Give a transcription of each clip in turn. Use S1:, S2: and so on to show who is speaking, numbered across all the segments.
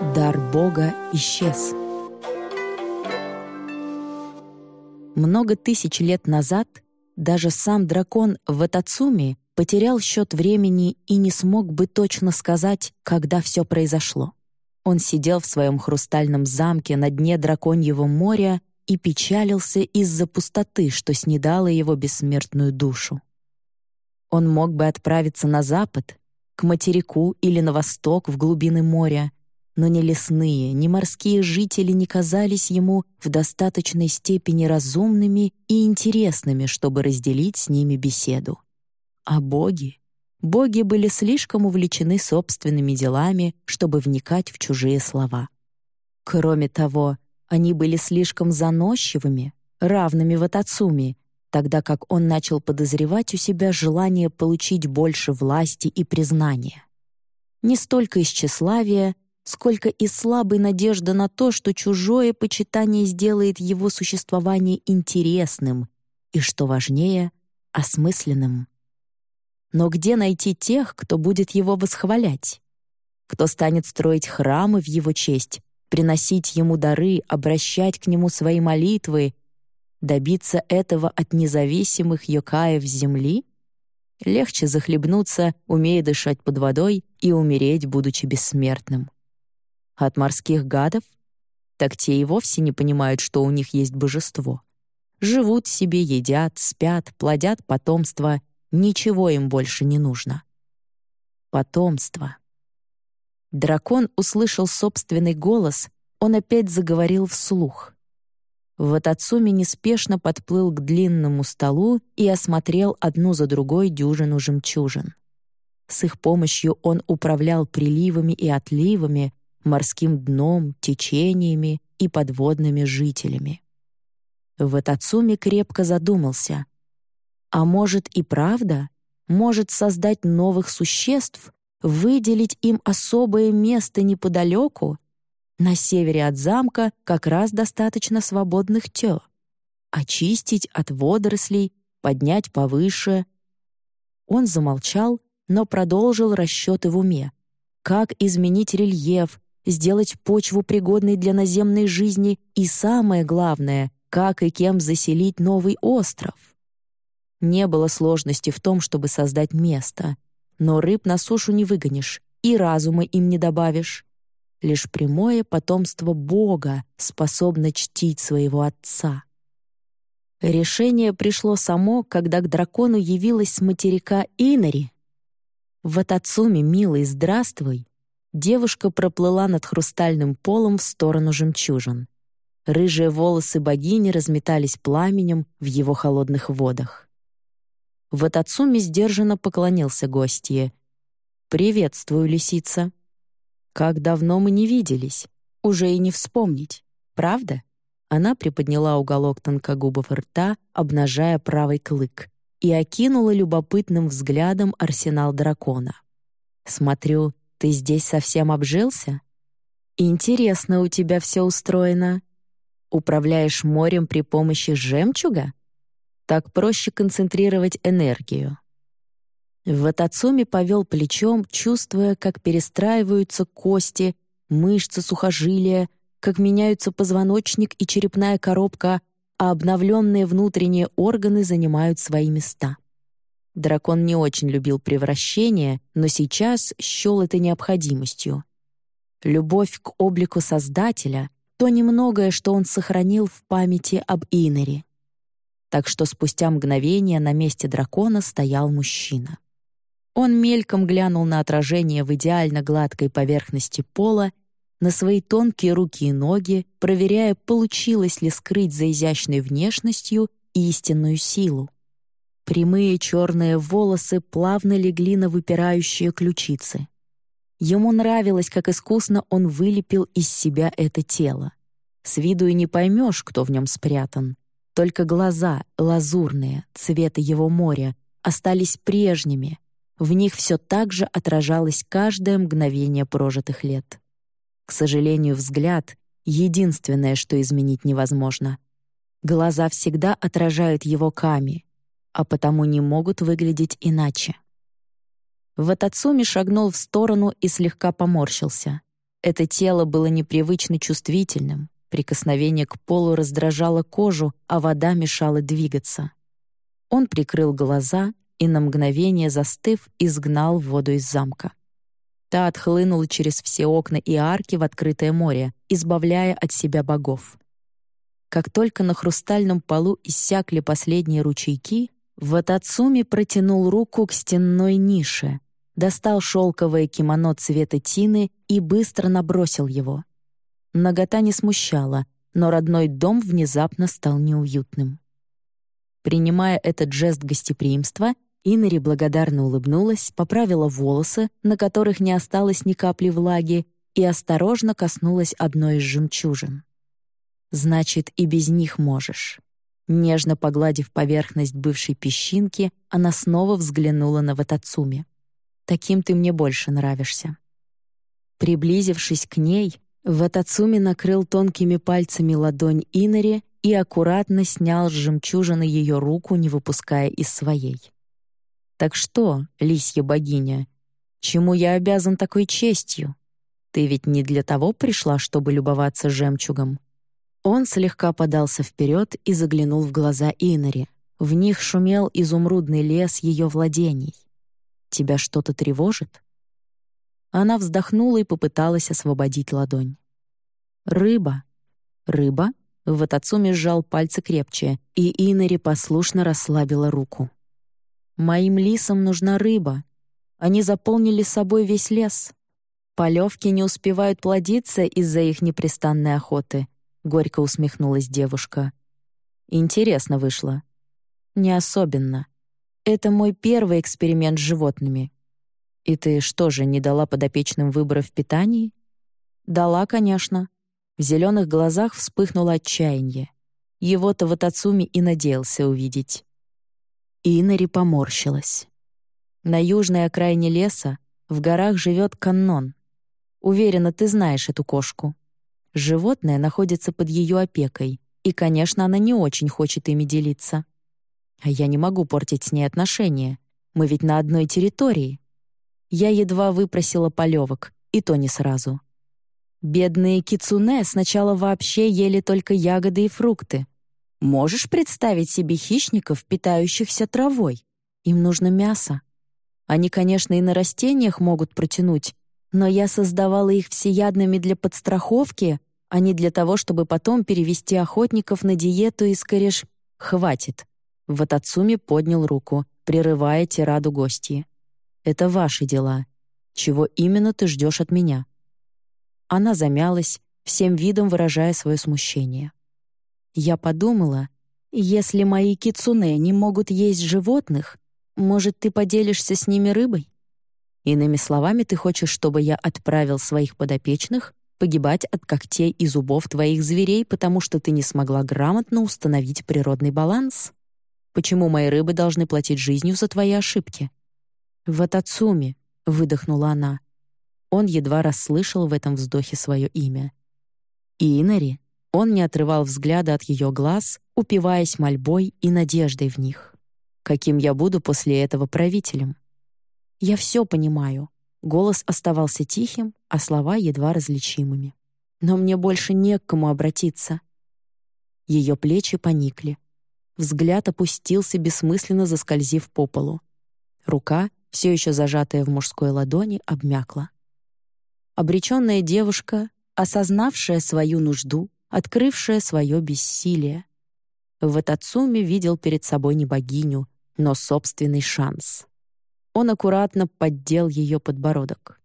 S1: Дар Бога исчез. Много тысяч лет назад даже сам дракон Ватацуми потерял счет времени и не смог бы точно сказать, когда все произошло. Он сидел в своем хрустальном замке на дне драконьего моря и печалился из-за пустоты, что снедала его бессмертную душу. Он мог бы отправиться на запад, к материку или на восток, в глубины моря, но ни лесные, ни морские жители не казались ему в достаточной степени разумными и интересными, чтобы разделить с ними беседу. А боги? Боги были слишком увлечены собственными делами, чтобы вникать в чужие слова. Кроме того, они были слишком заносчивыми, равными Ватацуми, тогда как он начал подозревать у себя желание получить больше власти и признания. Не столько из тщеславия, сколько из слабой надежды на то, что чужое почитание сделает его существование интересным и, что важнее, осмысленным. Но где найти тех, кто будет его восхвалять? Кто станет строить храмы в его честь, приносить ему дары, обращать к нему свои молитвы, добиться этого от независимых йокаев земли? Легче захлебнуться, умея дышать под водой, и умереть, будучи бессмертным. От морских гадов? Так те и вовсе не понимают, что у них есть божество. Живут себе, едят, спят, плодят потомство Ничего им больше не нужно. Потомство. Дракон услышал собственный голос, он опять заговорил вслух. Ватацуми неспешно подплыл к длинному столу и осмотрел одну за другой дюжину жемчужин. С их помощью он управлял приливами и отливами, морским дном, течениями и подводными жителями. Ватацуми крепко задумался — а может и правда, может создать новых существ, выделить им особое место неподалеку? На севере от замка как раз достаточно свободных тё. Очистить от водорослей, поднять повыше. Он замолчал, но продолжил расчеты в уме. Как изменить рельеф, сделать почву пригодной для наземной жизни и, самое главное, как и кем заселить новый остров. Не было сложности в том, чтобы создать место. Но рыб на сушу не выгонишь, и разума им не добавишь. Лишь прямое потомство Бога способно чтить своего отца. Решение пришло само, когда к дракону явилась с материка Инари. В Атацуме, милый, здравствуй! Девушка проплыла над хрустальным полом в сторону жемчужин. Рыжие волосы богини разметались пламенем в его холодных водах. Ватацуми сдержанно поклонился гостье. «Приветствую, лисица. Как давно мы не виделись. Уже и не вспомнить. Правда?» Она приподняла уголок тонкогубов рта, обнажая правый клык, и окинула любопытным взглядом арсенал дракона. «Смотрю, ты здесь совсем обжился? Интересно у тебя все устроено. Управляешь морем при помощи жемчуга?» Так проще концентрировать энергию. Ватацуми повел плечом, чувствуя, как перестраиваются кости, мышцы сухожилия, как меняются позвоночник и черепная коробка, а обновленные внутренние органы занимают свои места. Дракон не очень любил превращение, но сейчас счел это необходимостью. Любовь к облику Создателя — то немногое, что он сохранил в памяти об Инере так что спустя мгновение на месте дракона стоял мужчина. Он мельком глянул на отражение в идеально гладкой поверхности пола, на свои тонкие руки и ноги, проверяя, получилось ли скрыть за изящной внешностью истинную силу. Прямые черные волосы плавно легли на выпирающие ключицы. Ему нравилось, как искусно он вылепил из себя это тело. С виду и не поймешь, кто в нем спрятан. Только глаза, лазурные, цвета его моря, остались прежними. В них все так же отражалось каждое мгновение прожитых лет. К сожалению, взгляд — единственное, что изменить невозможно. Глаза всегда отражают его ками, а потому не могут выглядеть иначе. Ватацуми шагнул в сторону и слегка поморщился. Это тело было непривычно чувствительным, прикосновение к полу раздражало кожу, а вода мешала двигаться. Он прикрыл глаза и на мгновение застыв, изгнал воду из замка. Та отхлынула через все окна и арки в открытое море, избавляя от себя богов. Как только на хрустальном полу иссякли последние ручейки, Ватацуми протянул руку к стенной нише, достал шелковое кимоно цвета тины и быстро набросил его. Нагота не смущала, но родной дом внезапно стал неуютным. Принимая этот жест гостеприимства, Иннери благодарно улыбнулась, поправила волосы, на которых не осталось ни капли влаги, и осторожно коснулась одной из жемчужин. «Значит, и без них можешь». Нежно погладив поверхность бывшей песчинки, она снова взглянула на Ватацуми. «Таким ты мне больше нравишься». Приблизившись к ней, Ватацуми накрыл тонкими пальцами ладонь Инори и аккуратно снял с жемчужины ее руку, не выпуская из своей. «Так что, лисья богиня, чему я обязан такой честью? Ты ведь не для того пришла, чтобы любоваться жемчугом?» Он слегка подался вперед и заглянул в глаза Инори. В них шумел изумрудный лес ее владений. «Тебя что-то тревожит?» Она вздохнула и попыталась освободить ладонь. «Рыба. Рыба?» Ватацуми сжал пальцы крепче, и Инори послушно расслабила руку. Моим лисам нужна рыба. Они заполнили собой весь лес. Полевки не успевают плодиться из-за их непрестанной охоты. Горько усмехнулась девушка. Интересно вышло. Не особенно. Это мой первый эксперимент с животными. И ты что же, не дала подопечным выбора в питании? Дала, конечно. В зеленых глазах вспыхнуло отчаяние. Его-то Ватацуми и надеялся увидеть. Инари поморщилась. На южной окраине леса в горах живет каннон. Уверена, ты знаешь эту кошку. Животное находится под ее опекой, и, конечно, она не очень хочет ими делиться. А я не могу портить с ней отношения. Мы ведь на одной территории. Я едва выпросила полевок, и то не сразу. Бедные кицуне сначала вообще ели только ягоды и фрукты, Можешь представить себе хищников, питающихся травой? Им нужно мясо. Они, конечно, и на растениях могут протянуть, но я создавала их всеядными для подстраховки, а не для того, чтобы потом перевести охотников на диету и скорее «хватит». Ватацуми поднял руку, прерывая тираду гостьи. «Это ваши дела. Чего именно ты ждешь от меня?» Она замялась, всем видом выражая свое смущение. Я подумала, если мои кицуне не могут есть животных, может, ты поделишься с ними рыбой? Иными словами, ты хочешь, чтобы я отправил своих подопечных погибать от когтей и зубов твоих зверей, потому что ты не смогла грамотно установить природный баланс? Почему мои рыбы должны платить жизнью за твои ошибки? В Атацуме, выдохнула она. Он едва расслышал в этом вздохе свое имя. Инари, он не отрывал взгляда от ее глаз, упиваясь мольбой и надеждой в них. Каким я буду после этого правителем? Я все понимаю. Голос оставался тихим, а слова едва различимыми. Но мне больше не к кому обратиться. Ее плечи поникли. Взгляд опустился, бессмысленно заскользив по полу. Рука, все еще зажатая в мужской ладони, обмякла. Обреченная девушка, осознавшая свою нужду, открывшая свое бессилие. В Атацуме видел перед собой не богиню, но собственный шанс. Он аккуратно поддел ее подбородок.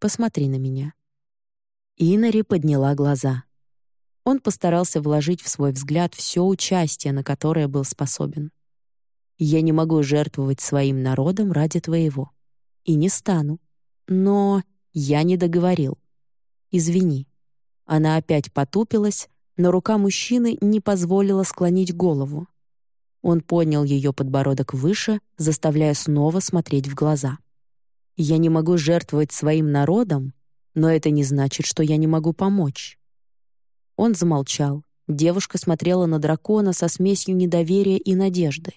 S1: «Посмотри на меня». Инари подняла глаза. Он постарался вложить в свой взгляд все участие, на которое был способен. «Я не могу жертвовать своим народом ради твоего. И не стану. Но я не договорил. Извини». Она опять потупилась, но рука мужчины не позволила склонить голову. Он поднял ее подбородок выше, заставляя снова смотреть в глаза. «Я не могу жертвовать своим народом, но это не значит, что я не могу помочь». Он замолчал. Девушка смотрела на дракона со смесью недоверия и надежды.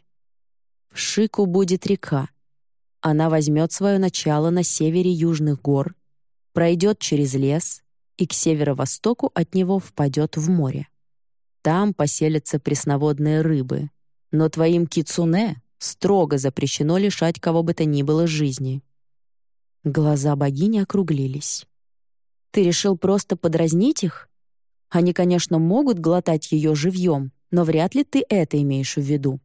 S1: В Шику будет река. Она возьмет свое начало на севере Южных гор, пройдет через лес и к северо-востоку от него впадет в море. Там поселятся пресноводные рыбы, но твоим кицуне строго запрещено лишать кого бы то ни было жизни». Глаза богини округлились. «Ты решил просто подразнить их? Они, конечно, могут глотать ее живьем, но вряд ли ты это имеешь в виду».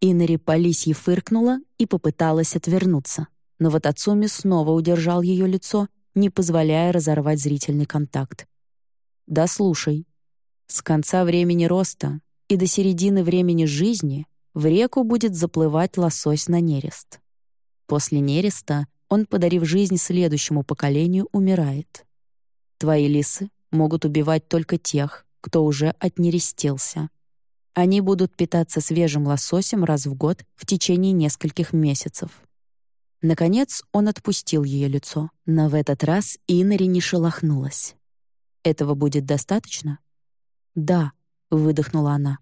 S1: Инари Полисье фыркнула и попыталась отвернуться, но вот Ацуми снова удержал ее лицо, не позволяя разорвать зрительный контакт. «Да слушай, с конца времени роста и до середины времени жизни в реку будет заплывать лосось на нерест. После нереста он, подарив жизнь следующему поколению, умирает. Твои лисы могут убивать только тех, кто уже отнерестился. Они будут питаться свежим лососем раз в год в течение нескольких месяцев. Наконец он отпустил ее лицо, но в этот раз Инари не шелохнулась. «Этого будет достаточно?» «Да», — выдохнула она.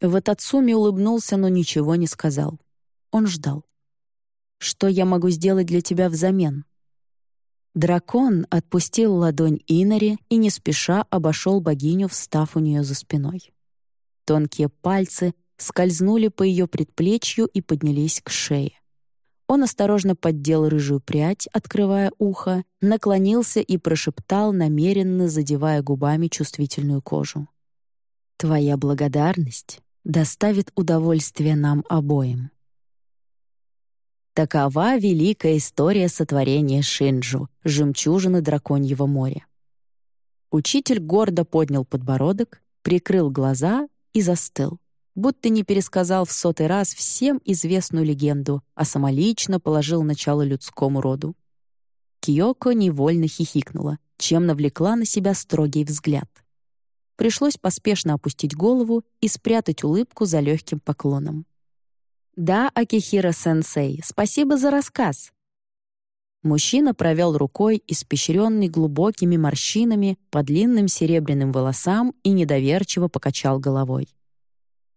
S1: Ватацуми улыбнулся, но ничего не сказал. Он ждал. «Что я могу сделать для тебя взамен?» Дракон отпустил ладонь Инари и не спеша обошел богиню, встав у нее за спиной. Тонкие пальцы скользнули по ее предплечью и поднялись к шее. Он осторожно поддел рыжую прядь, открывая ухо, наклонился и прошептал, намеренно задевая губами чувствительную кожу. «Твоя благодарность доставит удовольствие нам обоим. Такова великая история сотворения Шинджу, жемчужины драконьего моря. Учитель гордо поднял подбородок, прикрыл глаза и застыл, будто не пересказал в сотый раз всем известную легенду, а самолично положил начало людскому роду. Киоко невольно хихикнула, чем навлекла на себя строгий взгляд пришлось поспешно опустить голову и спрятать улыбку за легким поклоном. «Да, Акихира-сенсей, спасибо за рассказ». Мужчина провел рукой, испещренный глубокими морщинами, по длинным серебряным волосам и недоверчиво покачал головой.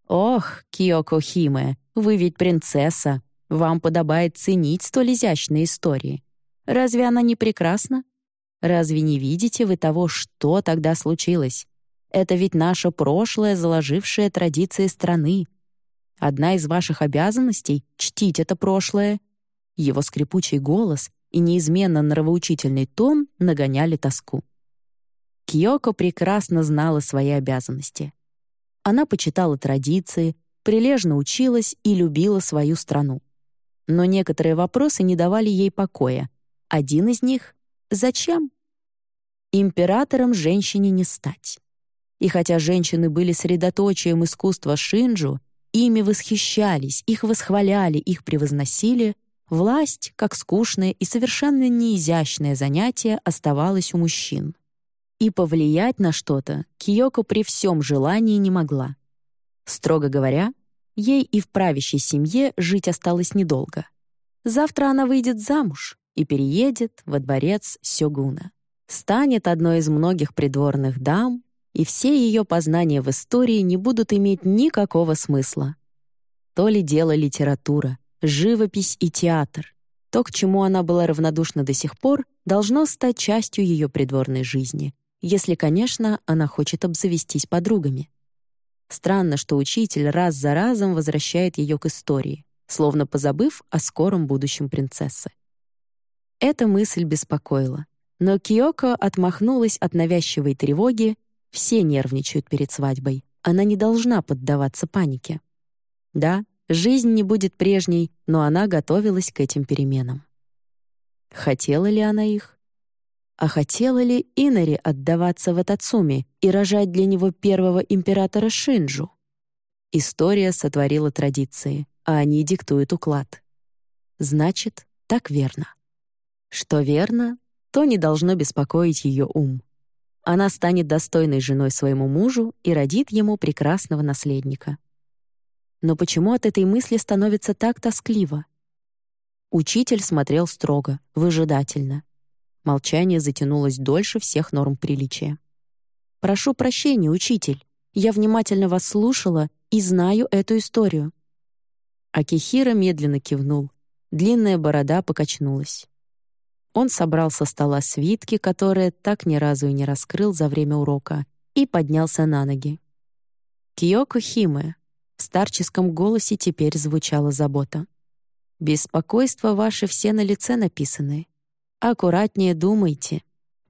S1: «Ох, Киоко Химе, вы ведь принцесса. Вам подобает ценить столь изящные истории. Разве она не прекрасна? Разве не видите вы того, что тогда случилось? Это ведь наше прошлое, заложившее традиции страны. Одна из ваших обязанностей — чтить это прошлое. Его скрипучий голос и неизменно нравоучительный тон нагоняли тоску. Киоко прекрасно знала свои обязанности. Она почитала традиции, прилежно училась и любила свою страну. Но некоторые вопросы не давали ей покоя. Один из них — зачем? Императором женщине не стать. И хотя женщины были средоточием искусства шинджу, ими восхищались, их восхваляли, их превозносили, власть, как скучное и совершенно неизящное занятие, оставалась у мужчин. И повлиять на что-то Киоко при всем желании не могла. Строго говоря, ей и в правящей семье жить осталось недолго. Завтра она выйдет замуж и переедет во дворец Сёгуна. Станет одной из многих придворных дам, и все ее познания в истории не будут иметь никакого смысла. То ли дело литература, живопись и театр. То, к чему она была равнодушна до сих пор, должно стать частью ее придворной жизни, если, конечно, она хочет обзавестись подругами. Странно, что учитель раз за разом возвращает ее к истории, словно позабыв о скором будущем принцессы. Эта мысль беспокоила, но Киоко отмахнулась от навязчивой тревоги все нервничают перед свадьбой. Она не должна поддаваться панике. Да, жизнь не будет прежней, но она готовилась к этим переменам. Хотела ли она их? А хотела ли Инари отдаваться в Атацуми и рожать для него первого императора Шинджу? История сотворила традиции, а они диктуют уклад. Значит, так верно. Что верно, то не должно беспокоить ее ум она станет достойной женой своему мужу и родит ему прекрасного наследника. Но почему от этой мысли становится так тоскливо? Учитель смотрел строго, выжидательно. Молчание затянулось дольше всех норм приличия. «Прошу прощения, учитель. Я внимательно вас слушала и знаю эту историю». Акихира медленно кивнул. Длинная борода покачнулась. Он собрал со стола свитки, которые так ни разу и не раскрыл за время урока, и поднялся на ноги. «Киоко Химе», — в старческом голосе теперь звучала забота. «Беспокойство ваше все на лице написаны. Аккуратнее думайте.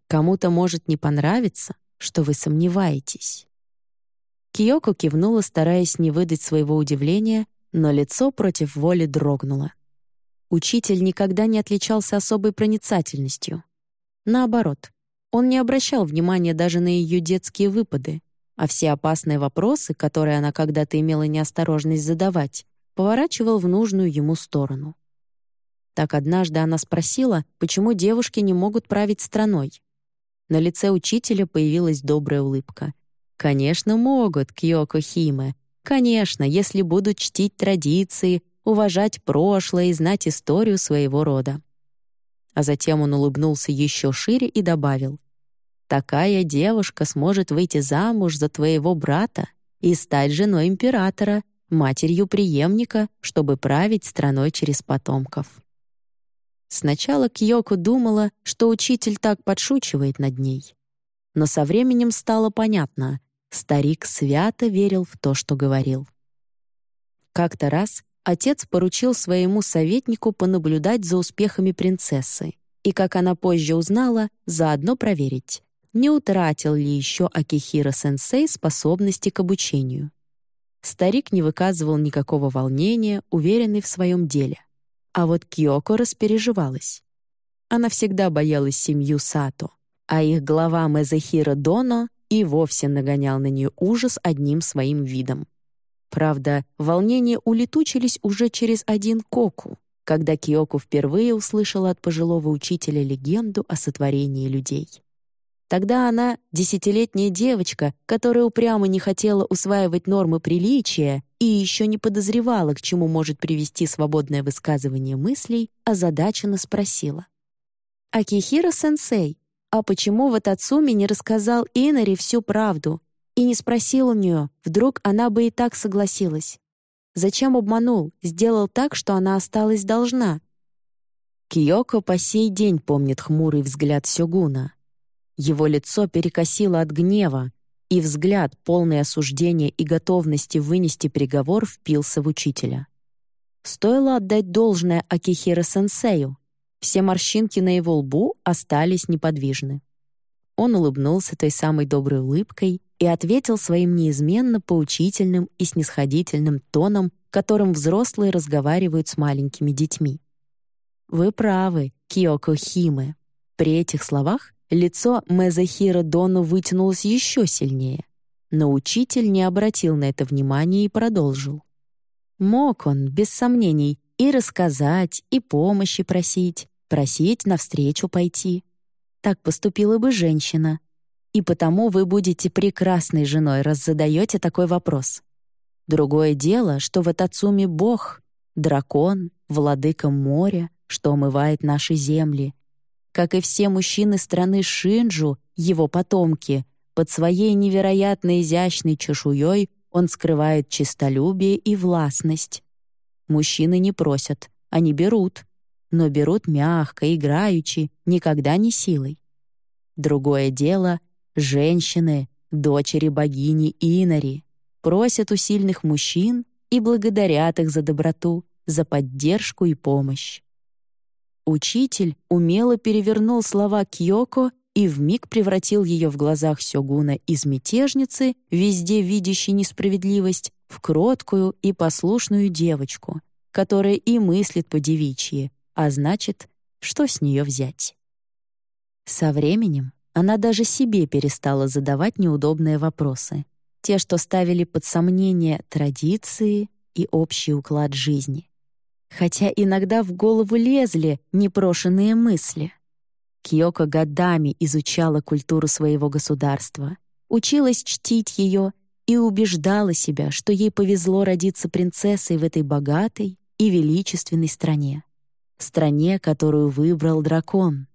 S1: Кому-то может не понравиться, что вы сомневаетесь». Киоко кивнула, стараясь не выдать своего удивления, но лицо против воли дрогнуло. Учитель никогда не отличался особой проницательностью. Наоборот, он не обращал внимания даже на ее детские выпады, а все опасные вопросы, которые она когда-то имела неосторожность задавать, поворачивал в нужную ему сторону. Так однажды она спросила, почему девушки не могут править страной. На лице учителя появилась добрая улыбка. «Конечно, могут, Кьёко Химе. Конечно, если будут чтить традиции, уважать прошлое и знать историю своего рода». А затем он улыбнулся еще шире и добавил. «Такая девушка сможет выйти замуж за твоего брата и стать женой императора, матерью преемника, чтобы править страной через потомков». Сначала Кьёко думала, что учитель так подшучивает над ней. Но со временем стало понятно, старик свято верил в то, что говорил. Как-то раз отец поручил своему советнику понаблюдать за успехами принцессы и, как она позже узнала, заодно проверить, не утратил ли еще Акихира-сенсей способности к обучению. Старик не выказывал никакого волнения, уверенный в своем деле. А вот Киоко распереживалась. Она всегда боялась семью Сато, а их глава Мезахира Доно и вовсе нагонял на нее ужас одним своим видом. Правда, волнения улетучились уже через один коку, когда Киоко впервые услышала от пожилого учителя легенду о сотворении людей. Тогда она, десятилетняя девочка, которая упрямо не хотела усваивать нормы приличия и еще не подозревала, к чему может привести свободное высказывание мыслей, озадаченно спросила. «Акихира-сенсей, а почему в Атацуми не рассказал Инари всю правду и не спросил у нее, вдруг она бы и так согласилась? Зачем обманул, сделал так, что она осталась должна?» Киоко по сей день помнит хмурый взгляд Сёгуна, его лицо перекосило от гнева, и взгляд, полный осуждения и готовности вынести приговор, впился в учителя. Стоило отдать должное Акихира-сенсею. Все морщинки на его лбу остались неподвижны. Он улыбнулся той самой доброй улыбкой и ответил своим неизменно поучительным и снисходительным тоном, которым взрослые разговаривают с маленькими детьми. «Вы правы, Киоко Химе». При этих словах Лицо Мезахира Дону вытянулось еще сильнее, но учитель не обратил на это внимания и продолжил. Мог он, без сомнений, и рассказать, и помощи просить, просить навстречу пойти. Так поступила бы женщина. И потому вы будете прекрасной женой, раз задаете такой вопрос. Другое дело, что в Атацуме Бог, дракон, владыка моря, что омывает наши земли, как и все мужчины страны Шинджу, его потомки, под своей невероятно изящной чешуей он скрывает честолюбие и властность. Мужчины не просят, они берут, но берут мягко, играючи, никогда не силой. Другое дело — женщины, дочери богини Инари, просят у сильных мужчин и благодарят их за доброту, за поддержку и помощь. Учитель умело перевернул слова Кьёко и вмиг превратил ее в глазах Сёгуна из мятежницы, везде видящей несправедливость, в кроткую и послушную девочку, которая и мыслит по-девичьи, а значит, что с нее взять? Со временем она даже себе перестала задавать неудобные вопросы, те, что ставили под сомнение традиции и общий уклад жизни хотя иногда в голову лезли непрошенные мысли. Киоко годами изучала культуру своего государства, училась чтить ее и убеждала себя, что ей повезло родиться принцессой в этой богатой и величественной стране. Стране, которую выбрал дракон.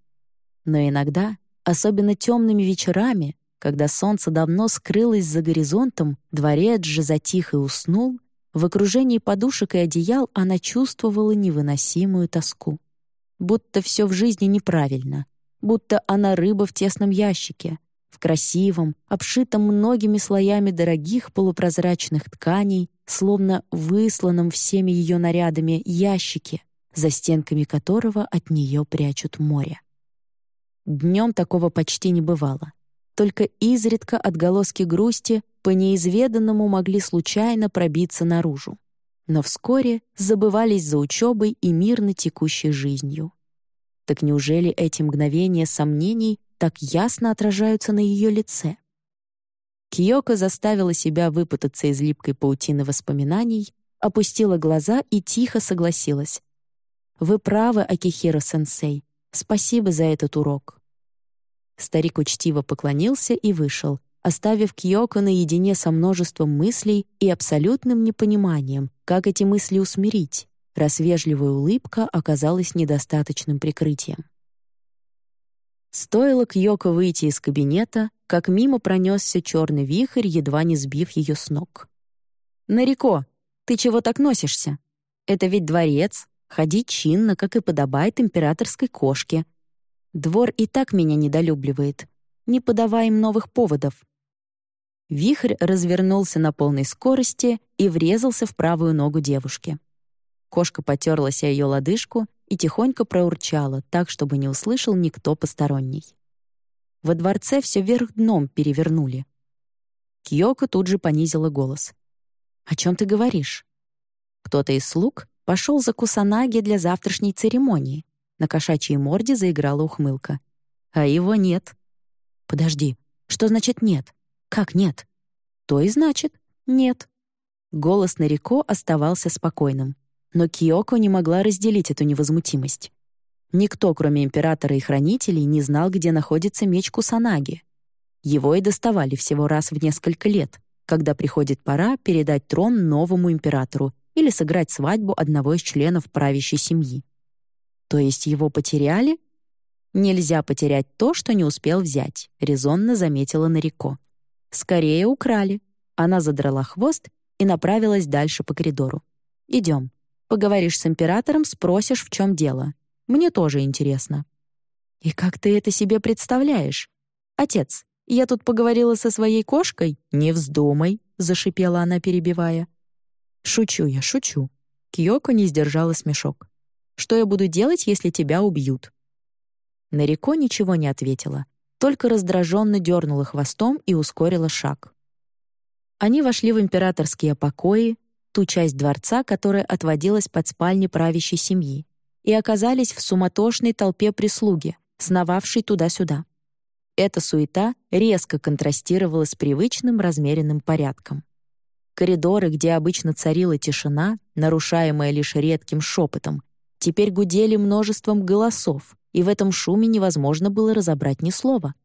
S1: Но иногда, особенно темными вечерами, когда солнце давно скрылось за горизонтом, дворец же затих и уснул, в окружении подушек и одеял она чувствовала невыносимую тоску. будто все в жизни неправильно, будто она рыба в тесном ящике, в красивом, обшитом многими слоями дорогих полупрозрачных тканей, словно высланном всеми ее нарядами ящике, за стенками которого от нее прячут море. Днем такого почти не бывало. Только изредка отголоски грусти по неизведанному могли случайно пробиться наружу. Но вскоре забывались за учебой и мирно текущей жизнью. Так неужели эти мгновения сомнений так ясно отражаются на ее лице? Киоко заставила себя выпутаться из липкой паутины воспоминаний, опустила глаза и тихо согласилась. «Вы правы, Акихиро-сенсей. Спасибо за этот урок». Старик учтиво поклонился и вышел, оставив Киоко наедине со множеством мыслей и абсолютным непониманием, как эти мысли усмирить раз вежливая улыбка оказалась недостаточным прикрытием. Стоило Кьёко выйти из кабинета, как мимо пронесся черный вихрь, едва не сбив ее с ног. «Нарико, ты чего так носишься? Это ведь дворец, ходи чинно, как и подобает императорской кошке. Двор и так меня недолюбливает. Не подавай им новых поводов». Вихрь развернулся на полной скорости и врезался в правую ногу девушки. Кошка потерлась о ее лодыжку и тихонько проурчала, так, чтобы не услышал никто посторонний. Во дворце все вверх дном перевернули. Кьёко тут же понизила голос. «О чем ты говоришь?» Кто-то из слуг пошел за Кусанаги для завтрашней церемонии. На кошачьей морде заиграла ухмылка. А его нет. «Подожди, что значит нет? Как нет?» «То и значит нет». Голос Нарико оставался спокойным но Киоко не могла разделить эту невозмутимость. Никто, кроме императора и хранителей, не знал, где находится меч Кусанаги. Его и доставали всего раз в несколько лет, когда приходит пора передать трон новому императору или сыграть свадьбу одного из членов правящей семьи. То есть его потеряли? Нельзя потерять то, что не успел взять, резонно заметила Нарико. Скорее украли. Она задрала хвост и направилась дальше по коридору. Идем. Поговоришь с императором, спросишь, в чем дело. Мне тоже интересно». «И как ты это себе представляешь? Отец, я тут поговорила со своей кошкой? Не вздумай», — зашипела она, перебивая. «Шучу я, шучу». Кьёко не сдержала смешок. «Что я буду делать, если тебя убьют?» Нарико ничего не ответила, только раздраженно дернула хвостом и ускорила шаг. Они вошли в императорские покои, ту часть дворца, которая отводилась под спальни правящей семьи, и оказались в суматошной толпе прислуги, сновавшей туда-сюда. Эта суета резко контрастировала с привычным размеренным порядком. Коридоры, где обычно царила тишина, нарушаемая лишь редким шепотом, теперь гудели множеством голосов, и в этом шуме невозможно было разобрать ни слова.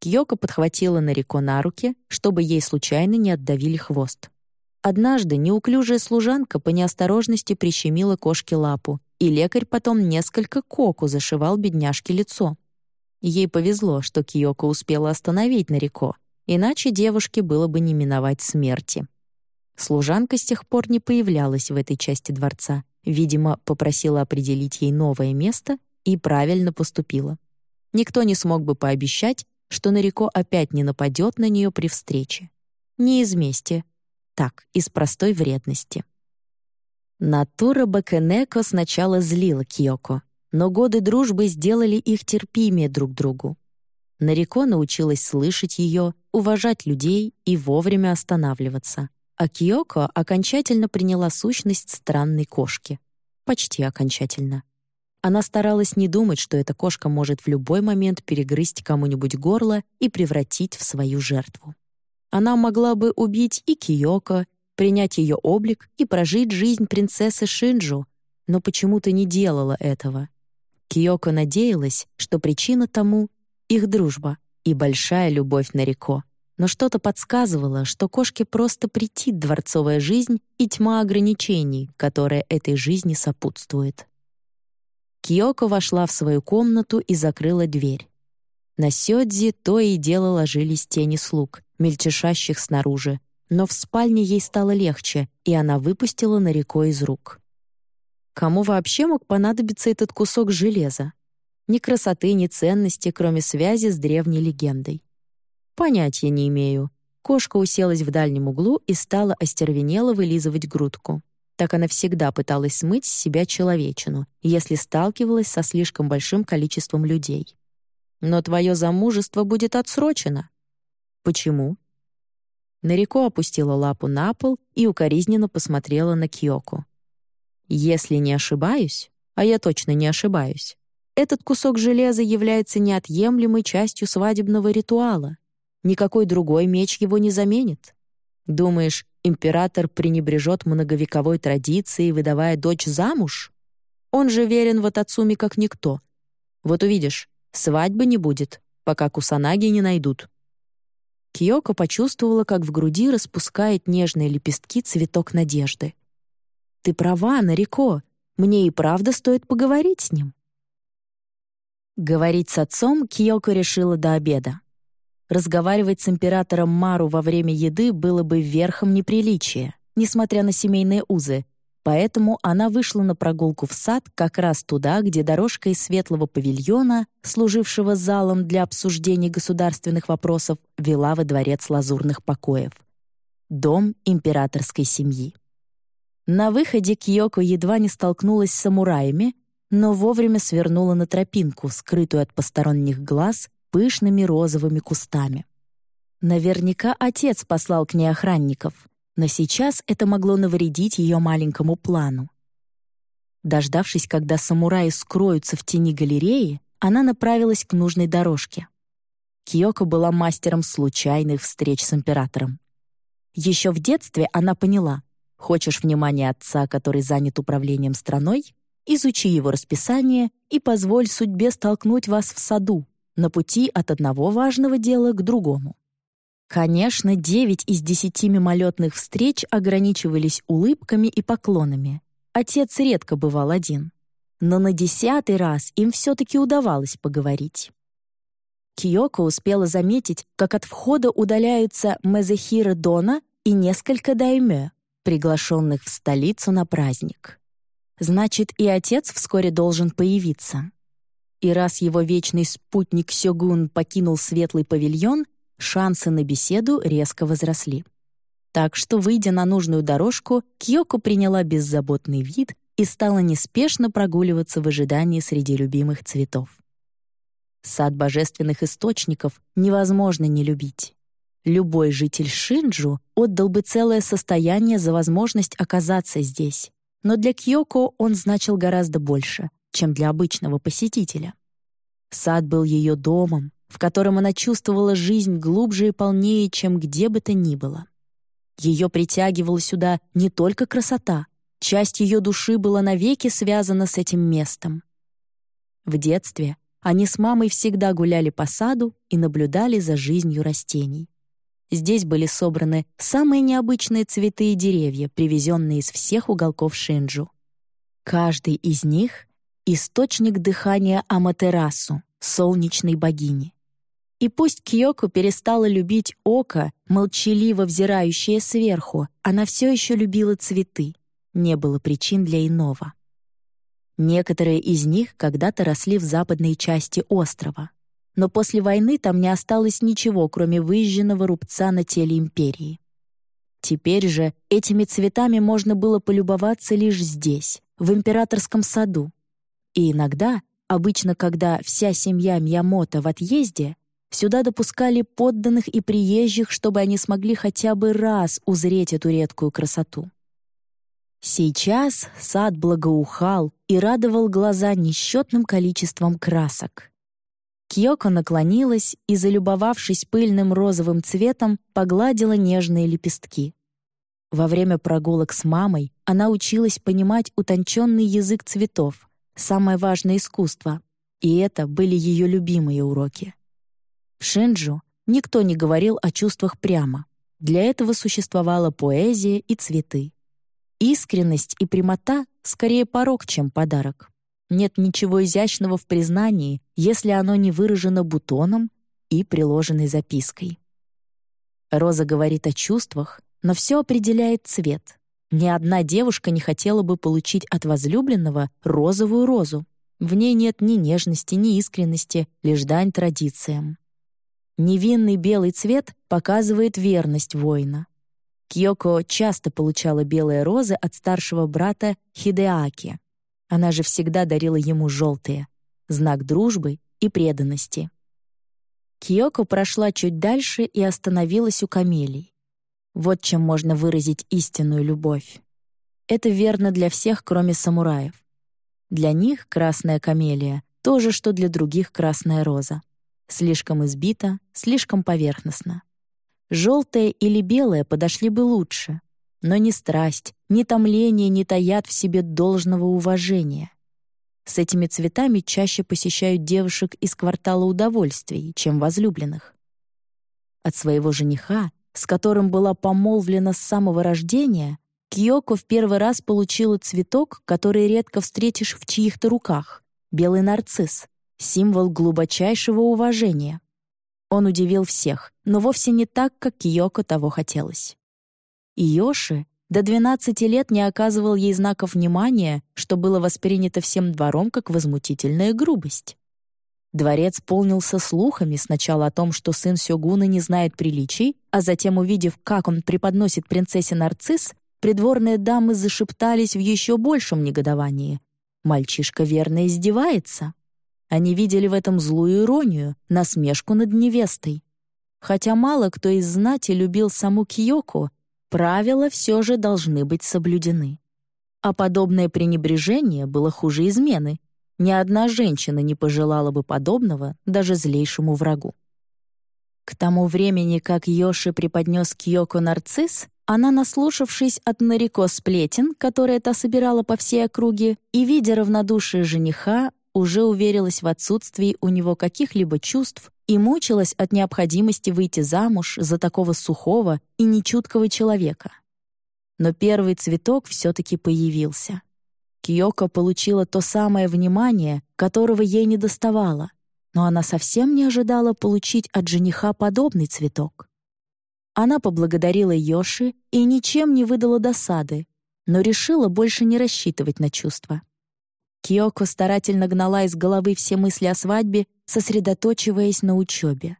S1: Кьёко подхватила Нарико на руки, чтобы ей случайно не отдавили хвост. Однажды неуклюжая служанка по неосторожности прищемила кошке лапу, и лекарь потом несколько коку зашивал бедняжке лицо. Ей повезло, что Киоко успела остановить Нарико, иначе девушке было бы не миновать смерти. Служанка с тех пор не появлялась в этой части дворца, видимо, попросила определить ей новое место и правильно поступила. Никто не смог бы пообещать, что Нарико опять не нападет на нее при встрече. Не из мести, так, из простой вредности. Натура Бакенеко сначала злила Киоко, но годы дружбы сделали их терпимее друг другу. Нарико научилась слышать ее, уважать людей и вовремя останавливаться. А Киоко окончательно приняла сущность странной кошки. Почти окончательно. Она старалась не думать, что эта кошка может в любой момент перегрызть кому-нибудь горло и превратить в свою жертву. Она могла бы убить и Киоко, принять ее облик и прожить жизнь принцессы Шинджу, но почему-то не делала этого. Киоко надеялась, что причина тому — их дружба и большая любовь на Рико. Но что-то подсказывало, что кошке просто претит дворцовая жизнь и тьма ограничений, которая этой жизни сопутствует. Киоко вошла в свою комнату и закрыла дверь. На Сёдзи то и дело ложились тени слуг, мельтешащих снаружи, но в спальне ей стало легче, и она выпустила Нарико из рук. Кому вообще мог понадобиться этот кусок железа? Ни красоты, ни ценности, кроме связи с древней легендой. Понятия не имею. Кошка уселась в дальнем углу и стала остервенело вылизывать грудку. Так она всегда пыталась смыть с себя человечину, если сталкивалась со слишком большим количеством людей. Но твое замужество будет отсрочено. Почему? Нарико опустила лапу на пол и укоризненно посмотрела на Кьоку. Если не ошибаюсь, а я точно не ошибаюсь, этот кусок железа является неотъемлемой частью свадебного ритуала. Никакой другой меч его не заменит. Думаешь, император пренебрежет многовековой традицией, выдавая дочь замуж? Он же верен в Атацуми как никто. Вот увидишь, свадьбы не будет, пока Кусанаги не найдут. Киоко почувствовала, как в груди распускает нежные лепестки цветок надежды. «Ты права, Нарико, мне и правда стоит поговорить с ним». Говорить с отцом Киоко решила до обеда. Разговаривать с императором Мару во время еды было бы верхом неприличия, несмотря на семейные узы, поэтому она вышла на прогулку в сад как раз туда, где дорожка из светлого павильона, служившего залом для обсуждений государственных вопросов, вела во дворец лазурных покоев. Дом императорской семьи. На выходе Кьёко едва не столкнулась с самураями, но вовремя свернула на тропинку, скрытую от посторонних глаз пышными розовыми кустами. Наверняка отец послал к ней охранников, но сейчас это могло навредить ее маленькому плану. Дождавшись, когда самураи скроются в тени галереи, она направилась к нужной дорожке. Киоко была мастером случайных встреч с императором. Еще в детстве она поняла, хочешь внимания отца, который занят управлением страной, изучи его расписание и позволь судьбе столкнуть вас в саду, на пути от одного важного дела к другому. Конечно, девять из десяти мимолетных встреч ограничивались улыбками и поклонами. Отец редко бывал один. Но на десятый раз им все-таки удавалось поговорить. Киоко успела заметить, как от входа удаляются Мезехира Дона и несколько даймё, приглашенных в столицу на праздник. Значит, и отец вскоре должен появиться. И раз его вечный спутник Сёгун покинул светлый павильон, шансы на беседу резко возросли. Так что, выйдя на нужную дорожку, Кьёко приняла беззаботный вид и стала неспешно прогуливаться в ожидании среди любимых цветов. Сад божественных источников невозможно не любить. Любой житель Шинджу отдал бы целое состояние за возможность оказаться здесь. Но для Кьёко он значил гораздо больше — чем для обычного посетителя. Сад был ее домом, в котором она чувствовала жизнь глубже и полнее, чем где бы то ни было. Ее притягивала сюда не только красота, часть ее души была навеки связана с этим местом. В детстве они с мамой всегда гуляли по саду и наблюдали за жизнью растений. Здесь были собраны самые необычные цветы и деревья, привезенные из всех уголков Шинджу. Каждый из них источник дыхания Аматерасу, солнечной богини. И пусть Кьёко перестала любить око, молчаливо взирающее сверху, она все еще любила цветы. Не было причин для иного. Некоторые из них когда-то росли в западной части острова. Но после войны там не осталось ничего, кроме выжженного рубца на теле империи. Теперь же этими цветами можно было полюбоваться лишь здесь, в императорском саду, и иногда, обычно когда вся семья Мьямото в отъезде, сюда допускали подданных и приезжих, чтобы они смогли хотя бы раз узреть эту редкую красоту. Сейчас сад благоухал и радовал глаза несчетным количеством красок. Кьёко наклонилась и, залюбовавшись пыльным розовым цветом, погладила нежные лепестки. Во время прогулок с мамой она училась понимать утонченный язык цветов, самое важное искусство, и это были ее любимые уроки. В Шинджу никто не говорил о чувствах прямо. Для этого существовала поэзия и цветы. Искренность и прямота — скорее порог, чем подарок. Нет ничего изящного в признании, если оно не выражено бутоном и приложенной запиской. Роза говорит о чувствах, но все определяет цвет. Ни одна девушка не хотела бы получить от возлюбленного розовую розу. В ней нет ни нежности, ни искренности, лишь дань традициям. Невинный белый цвет показывает верность воина. Кьёко часто получала белые розы от старшего брата Хидеаки. Она же всегда дарила ему желтые — знак дружбы и преданности. Кьёко прошла чуть дальше и остановилась у камелий. Вот чем можно выразить истинную любовь. Это верно для всех, кроме самураев. Для них красная камелия — то же, что для других красная роза. Слишком избита, слишком поверхностно. Желтая или белая подошли бы лучше, но ни страсть, ни томление не таят в себе должного уважения. С этими цветами чаще посещают девушек из квартала удовольствий, чем возлюбленных. От своего жениха, с которым была помолвлена с самого рождения, Кьёко в первый раз получила цветок, который редко встретишь в чьих-то руках — белый нарцисс, символ глубочайшего уважения. Он удивил всех, но вовсе не так, как Киоко того хотелось. Йоши до 12 лет не оказывал ей знаков внимания, что было воспринято всем двором как возмутительная грубость. Дворец полнился слухами сначала о том, что сын Сёгуна не знает приличий, а затем, увидев, как он преподносит принцессе нарцисс, придворные дамы зашептались в еще большем негодовании. Мальчишка верно издевается. Они видели в этом злую иронию, насмешку над невестой. Хотя мало кто из знати любил саму Киоку, правила все же должны быть соблюдены. А подобное пренебрежение было хуже измены. Ни одна женщина не пожелала бы подобного даже злейшему врагу. К тому времени, как Йоши преподнес Кьёко нарцисс, она, наслушавшись от Нарико сплетен, которые та собирала по всей округе, и, видя равнодушие жениха, уже уверилась в отсутствии у него каких-либо чувств и мучилась от необходимости выйти замуж за такого сухого и нечуткого человека. Но первый цветок все-таки появился. Киоко получила то самое внимание, которого ей не доставало, но она совсем не ожидала получить от жениха подобный цветок. Она поблагодарила Йоши и ничем не выдала досады, но решила больше не рассчитывать на чувства. Киоко старательно гнала из головы все мысли о свадьбе, сосредоточиваясь на учебе.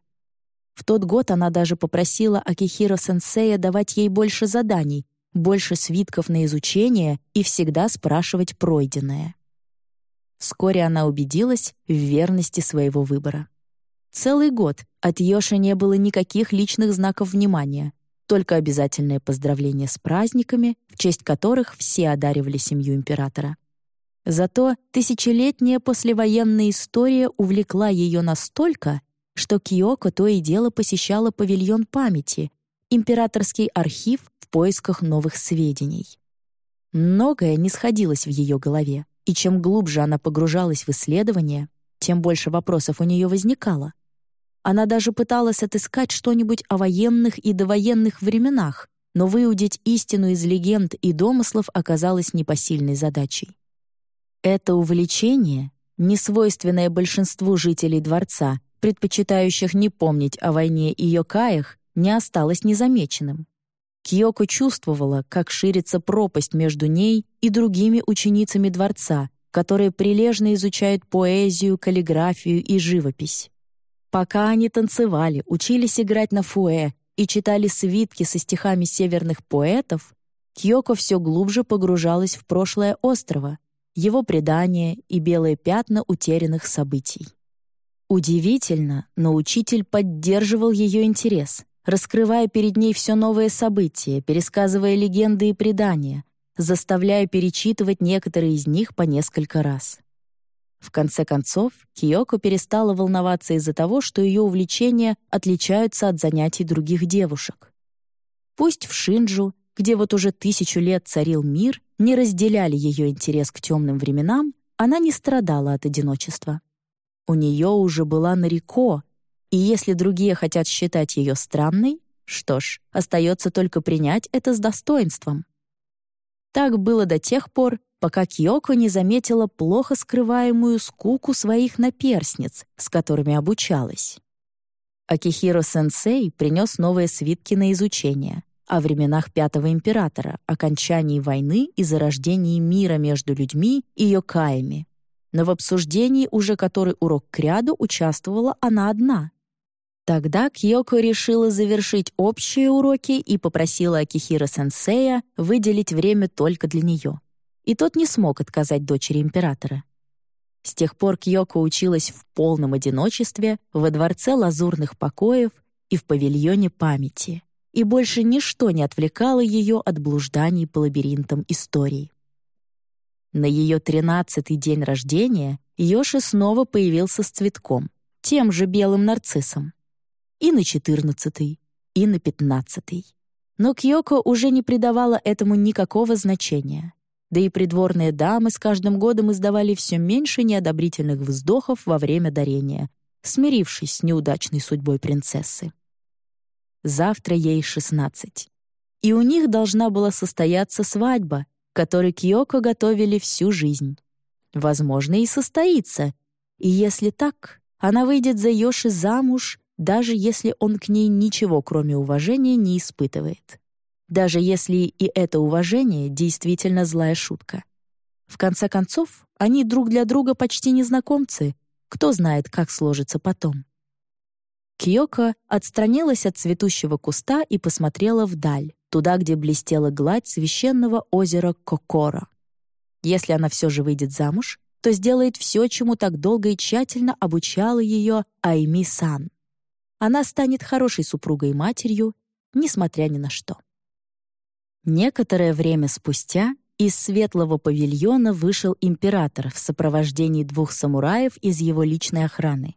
S1: В тот год она даже попросила Акихиро-сенсея давать ей больше заданий, больше свитков на изучение и всегда спрашивать пройденное. Вскоре она убедилась в верности своего выбора. Целый год от Йоши не было никаких личных знаков внимания, только обязательное поздравление с праздниками, в честь которых все одаривали семью императора. Зато тысячелетняя послевоенная история увлекла ее настолько, что Киоко то и дело посещала павильон памяти, императорский архив в поисках новых сведений. Многое не сходилось в ее голове, и чем глубже она погружалась в исследования, тем больше вопросов у нее возникало. Она даже пыталась отыскать что-нибудь о военных и довоенных временах, но выудить истину из легенд и домыслов оказалось непосильной задачей. Это увлечение, несвойственное большинству жителей дворца, предпочитающих не помнить о войне и йокаях, не осталось незамеченным. Киоко чувствовала, как ширится пропасть между ней и другими ученицами дворца, которые прилежно изучают поэзию, каллиграфию и живопись. Пока они танцевали, учились играть на фуэ и читали свитки со стихами северных поэтов, Кьёко все глубже погружалась в прошлое острова, его предания и белые пятна утерянных событий. Удивительно, но учитель поддерживал ее интерес, раскрывая перед ней все новые события, пересказывая легенды и предания, заставляя перечитывать некоторые из них по несколько раз. В конце концов, Киоко перестала волноваться из-за того, что ее увлечения отличаются от занятий других девушек. Пусть в Шинджу где вот уже тысячу лет царил мир, не разделяли ее интерес к темным временам, она не страдала от одиночества. У нее уже была Нарико, и если другие хотят считать ее странной, что ж, остается только принять это с достоинством. Так было до тех пор, пока Кьёко не заметила плохо скрываемую скуку своих наперсниц, с которыми обучалась. Акихиро-сенсей принес новые свитки на изучение — о временах Пятого Императора, окончании войны и зарождении мира между людьми и йокаями. Но в обсуждении уже который урок к ряду участвовала она одна. Тогда Кьёко решила завершить общие уроки и попросила Акихира-сенсея выделить время только для нее. И тот не смог отказать дочери императора. С тех пор Кьёко училась в полном одиночестве во дворце лазурных покоев и в павильоне памяти, и больше ничто не отвлекало ее от блужданий по лабиринтам истории. На ее тринадцатый день рождения Йоши снова появился с цветком, тем же белым нарциссом. И на четырнадцатый, и на пятнадцатый. Но Кьёко уже не придавала этому никакого значения да и придворные дамы с каждым годом издавали все меньше неодобрительных вздохов во время дарения, смирившись с неудачной судьбой принцессы. Завтра ей шестнадцать. И у них должна была состояться свадьба, которой Кьёко готовили всю жизнь. Возможно, и состоится. И если так, она выйдет за Йоши замуж, даже если он к ней ничего, кроме уважения, не испытывает даже если и это уважение действительно злая шутка. В конце концов, они друг для друга почти незнакомцы, кто знает, как сложится потом. Киоко отстранилась от цветущего куста и посмотрела вдаль, туда, где блестела гладь священного озера Кокора. Если она все же выйдет замуж, то сделает все, чему так долго и тщательно обучала ее Айми-сан. Она станет хорошей супругой и матерью, несмотря ни на что. Некоторое время спустя из светлого павильона вышел император в сопровождении двух самураев из его личной охраны.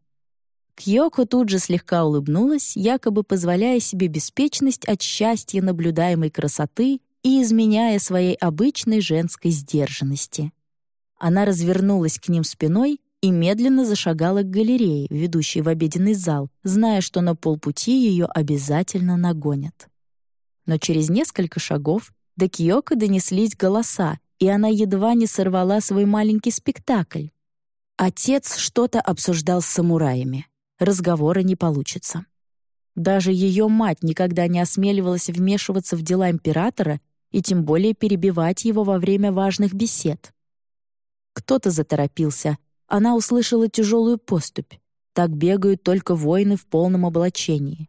S1: Кьёко тут же слегка улыбнулась, якобы позволяя себе беспечность от счастья наблюдаемой красоты и изменяя своей обычной женской сдержанности. Она развернулась к ним спиной и медленно зашагала к галерее, ведущей в обеденный зал, зная, что на полпути ее обязательно нагонят но через несколько шагов до Киоко донеслись голоса, и она едва не сорвала свой маленький спектакль. Отец что-то обсуждал с самураями. Разговора не получится. Даже ее мать никогда не осмеливалась вмешиваться в дела императора и тем более перебивать его во время важных бесед. Кто-то заторопился. Она услышала тяжелую поступь. Так бегают только воины в полном облачении.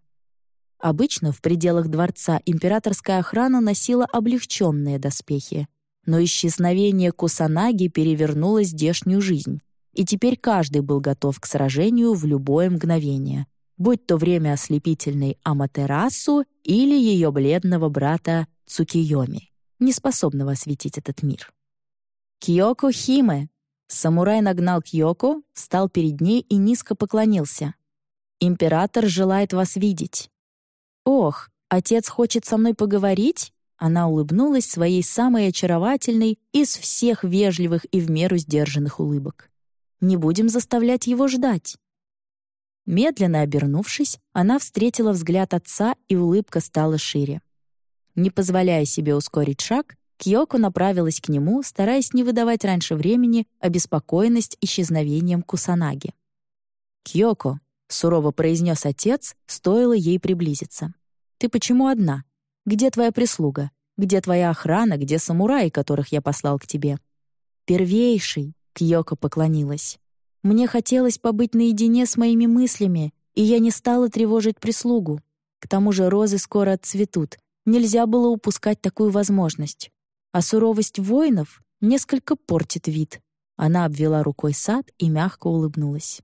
S1: Обычно в пределах дворца императорская охрана носила облегченные доспехи, но исчезновение Кусанаги перевернуло здешнюю жизнь, и теперь каждый был готов к сражению в любое мгновение, будь то время ослепительной Аматерасу или ее бледного брата Цукиоми, неспособного осветить этот мир. «Киоко Химе!» Самурай нагнал Кьоко, встал перед ней и низко поклонился. «Император желает вас видеть». «Ох, отец хочет со мной поговорить?» Она улыбнулась своей самой очаровательной из всех вежливых и в меру сдержанных улыбок. «Не будем заставлять его ждать». Медленно обернувшись, она встретила взгляд отца, и улыбка стала шире. Не позволяя себе ускорить шаг, Кьёко направилась к нему, стараясь не выдавать раньше времени обеспокоенность исчезновением Кусанаги. «Кьёко», — сурово произнес отец, стоило ей приблизиться. Ты почему одна? Где твоя прислуга? Где твоя охрана? Где самураи, которых я послал к тебе?» «Первейший», — Кьёко поклонилась. «Мне хотелось побыть наедине с моими мыслями, и я не стала тревожить прислугу. К тому же розы скоро отцветут. Нельзя было упускать такую возможность. А суровость воинов несколько портит вид». Она обвела рукой сад и мягко улыбнулась.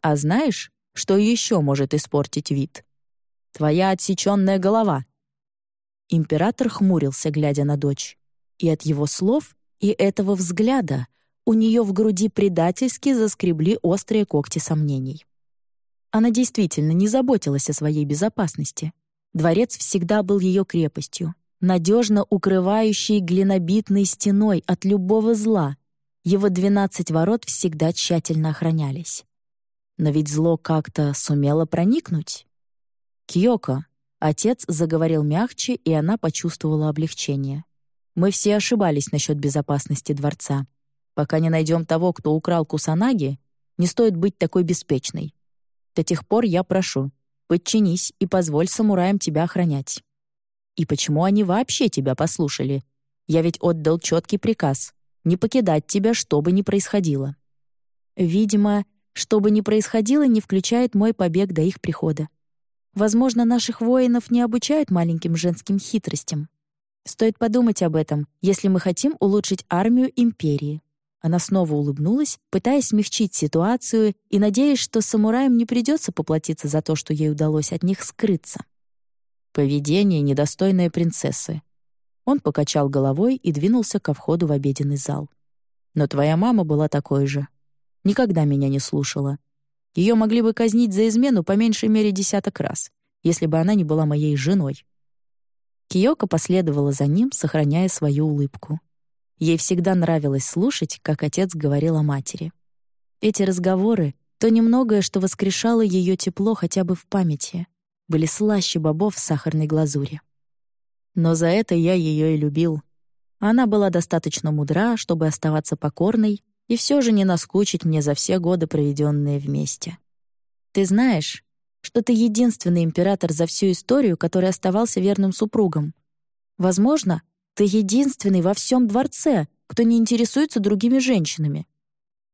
S1: «А знаешь, что еще может испортить вид?» Твоя отсеченная голова». Император хмурился, глядя на дочь. И от его слов, и этого взгляда у нее в груди предательски заскребли острые когти сомнений. Она действительно не заботилась о своей безопасности. Дворец всегда был ее крепостью, надежно укрывающей глинобитной стеной от любого зла. Его двенадцать ворот всегда тщательно охранялись. Но ведь зло как-то сумело проникнуть. «Кьёко», — отец заговорил мягче, и она почувствовала облегчение. «Мы все ошибались насчет безопасности дворца. Пока не найдем того, кто украл Кусанаги, не стоит быть такой беспечной. До тех пор я прошу, подчинись и позволь самураям тебя охранять». И почему они вообще тебя послушали? Я ведь отдал четкий приказ — не покидать тебя, что бы ни происходило. Видимо, что бы ни происходило, не включает мой побег до их прихода. Возможно, наших воинов не обучают маленьким женским хитростям. Стоит подумать об этом, если мы хотим улучшить армию империи. Она снова улыбнулась, пытаясь смягчить ситуацию и надеясь, что самураям не придется поплатиться за то, что ей удалось от них скрыться. Поведение недостойное принцессы. Он покачал головой и двинулся ко входу в обеденный зал. Но твоя мама была такой же. Никогда меня не слушала. Ее могли бы казнить за измену по меньшей мере десяток раз, если бы она не была моей женой. Киоко последовала за ним, сохраняя свою улыбку. Ей всегда нравилось слушать, как отец говорил о матери. Эти разговоры, то немногое, что воскрешало ее тепло хотя бы в памяти, были слаще бобов в сахарной глазури. Но за это я ее и любил. Она была достаточно мудра, чтобы оставаться покорной и все же не наскучить мне за все годы, проведенные вместе. Ты знаешь, что ты единственный император за всю историю, который оставался верным супругом. Возможно, ты единственный во всем дворце, кто не интересуется другими женщинами».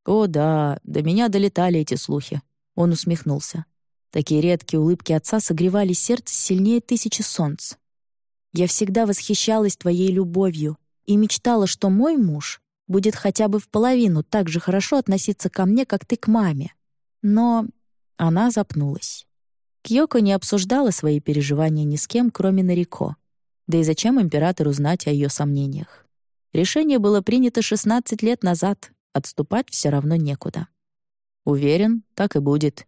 S1: «О да, до меня долетали эти слухи», — он усмехнулся. Такие редкие улыбки отца согревали сердце сильнее тысячи солнц. «Я всегда восхищалась твоей любовью и мечтала, что мой муж будет хотя бы в половину так же хорошо относиться ко мне, как ты к маме. Но она запнулась. Кьёко не обсуждала свои переживания ни с кем, кроме Нарико. Да и зачем императору знать о ее сомнениях? Решение было принято 16 лет назад, отступать все равно некуда. Уверен, так и будет.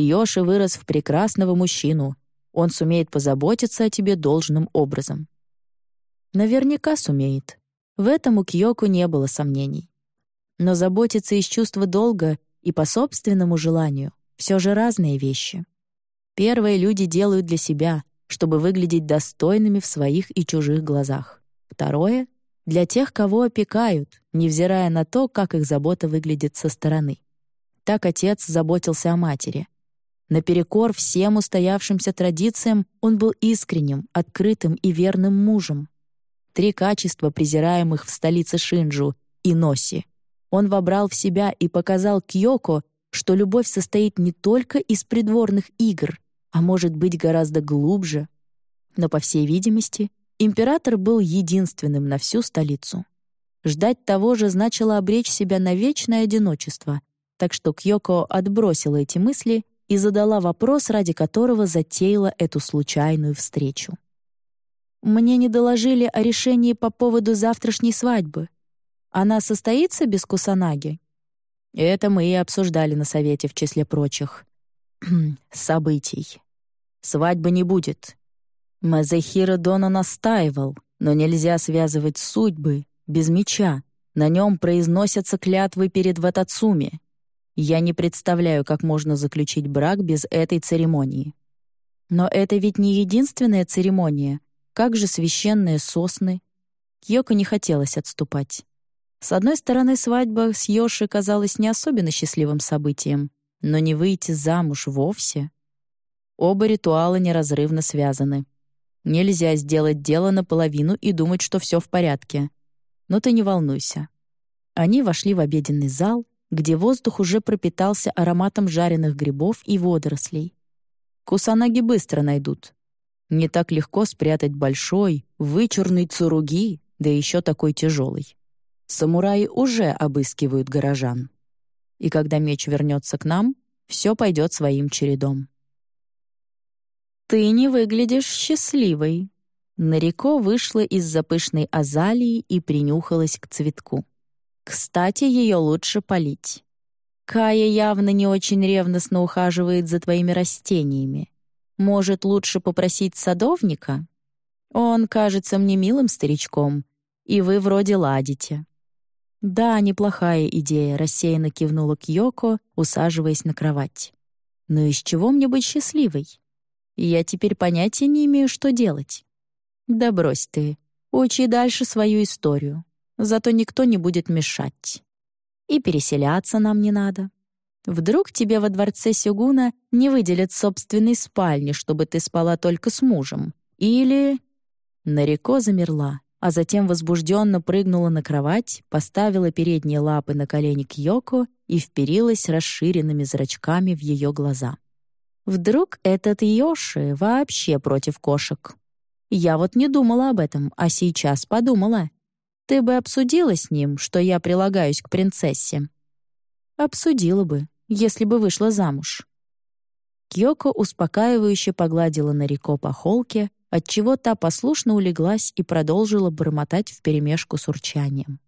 S1: Йоши вырос в прекрасного мужчину. Он сумеет позаботиться о тебе должным образом. Наверняка сумеет. В этом у Кьёку не было сомнений. Но заботиться из чувства долга и по собственному желанию — все же разные вещи. Первые люди делают для себя, чтобы выглядеть достойными в своих и чужих глазах. Второе — для тех, кого опекают, невзирая на то, как их забота выглядит со стороны. Так отец заботился о матери. Наперекор всем устоявшимся традициям он был искренним, открытым и верным мужем, Три качества, презираемых в столице Шинджу и Носи. Он вобрал в себя и показал Кьёко, что любовь состоит не только из придворных игр, а может быть гораздо глубже. Но, по всей видимости, император был единственным на всю столицу. Ждать того же значило обречь себя на вечное одиночество, так что Кьёко отбросила эти мысли и задала вопрос, ради которого затеяла эту случайную встречу. Мне не доложили о решении по поводу завтрашней свадьбы. Она состоится без Кусанаги? Это мы и обсуждали на совете в числе прочих событий. Свадьбы не будет. Мазахира Дона настаивал, но нельзя связывать судьбы без меча. На нем произносятся клятвы перед Ватацуми. Я не представляю, как можно заключить брак без этой церемонии. Но это ведь не единственная церемония, как же священные сосны? Кьёко не хотелось отступать. С одной стороны, свадьба с Йоши казалась не особенно счастливым событием, но не выйти замуж вовсе. Оба ритуала неразрывно связаны. Нельзя сделать дело наполовину и думать, что все в порядке. Но ты не волнуйся. Они вошли в обеденный зал, где воздух уже пропитался ароматом жареных грибов и водорослей. Кусанаги быстро найдут. Не так легко спрятать большой, вычурный цуруги, да еще такой тяжелый. Самураи уже обыскивают горожан. И когда меч вернется к нам, все пойдет своим чередом. «Ты не выглядишь счастливой». Нарико вышла из-за пышной азалии и принюхалась к цветку. «Кстати, ее лучше полить. Кая явно не очень ревностно ухаживает за твоими растениями. Может, лучше попросить садовника? Он кажется мне милым старичком, и вы вроде ладите». «Да, неплохая идея», — рассеянно кивнула Кьёко, усаживаясь на кровать. «Но из чего мне быть счастливой? Я теперь понятия не имею, что делать». «Да брось ты, учи дальше свою историю, зато никто не будет мешать. И переселяться нам не надо. Вдруг тебе во дворце Сюгуна не выделят собственной спальни, чтобы ты спала только с мужем. Или... Нарико замерла, а затем возбужденно прыгнула на кровать, поставила передние лапы на колени Кьёко и вперилась расширенными зрачками в ее глаза. Вдруг этот Йоши вообще против кошек? Я вот не думала об этом, а сейчас подумала. Ты бы обсудила с ним, что я прилагаюсь к принцессе? Обсудила бы, если бы вышла замуж. Кьёко успокаивающе погладила Нарико по холке, отчего та послушно улеглась и продолжила бормотать вперемешку с урчанием.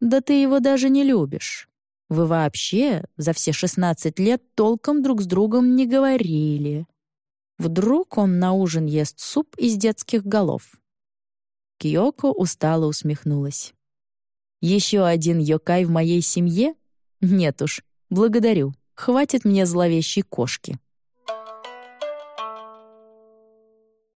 S1: «Да ты его даже не любишь. Вы вообще за все шестнадцать лет толком друг с другом не говорили. Вдруг он на ужин ест суп из детских голов?» Киоко устало усмехнулась. «Еще один йокай в моей семье? Нет уж, благодарю, хватит мне зловещей кошки».